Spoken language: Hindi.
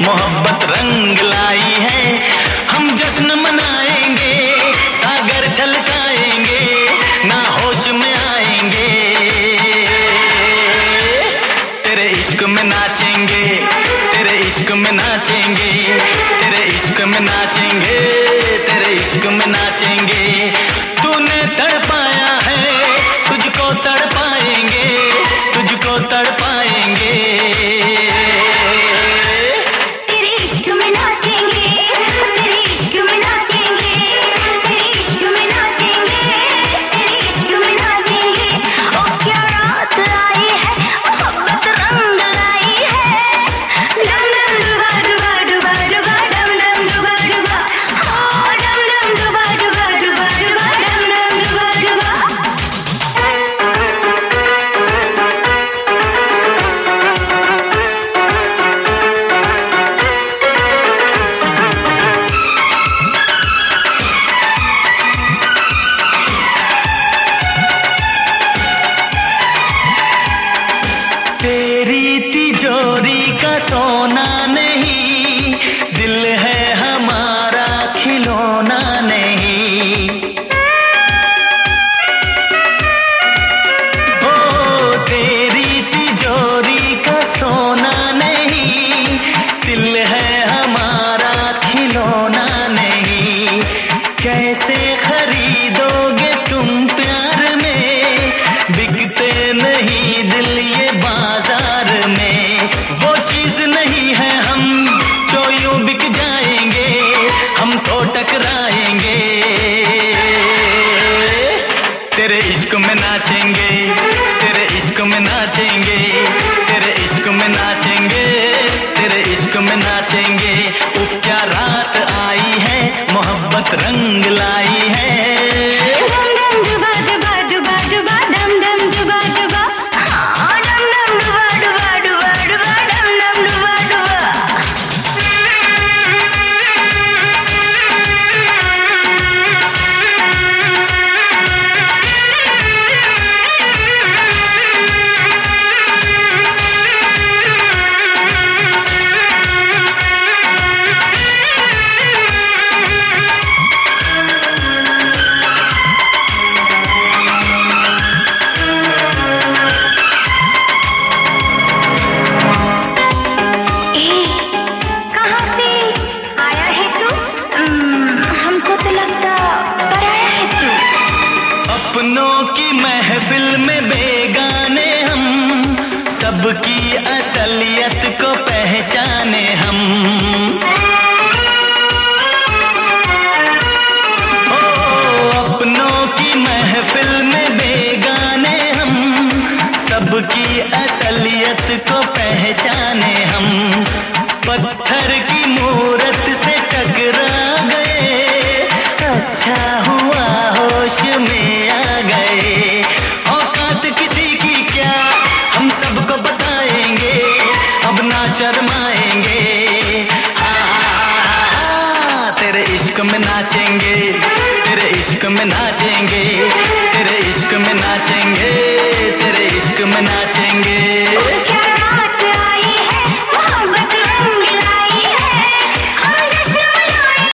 मोहब्बत रंग लाई है। हम जश्न मनाएँगे, सागर छलकाएँगे ना होश में आएँगे। तेरे इश्क में नाचेंगे, तेरे इश्क में नाचेंगे, तेरे इश्क में नाचेंगे, तेरे इश्क में नाचेंगे। সোনা नाचेंगे, तेरे इश्क में नाचेंगे, तेरे इश्क में नाचेंगे, तेरे इश्क में नाचेंगे। उफ, क्या रात आई है, मोहब्बत रंग लाई है सबकी असलियत को पहचाने हम। शर्माएँगे। तेरे इश्क में नाचेंगे तेरे इश्क में नाचेंगे।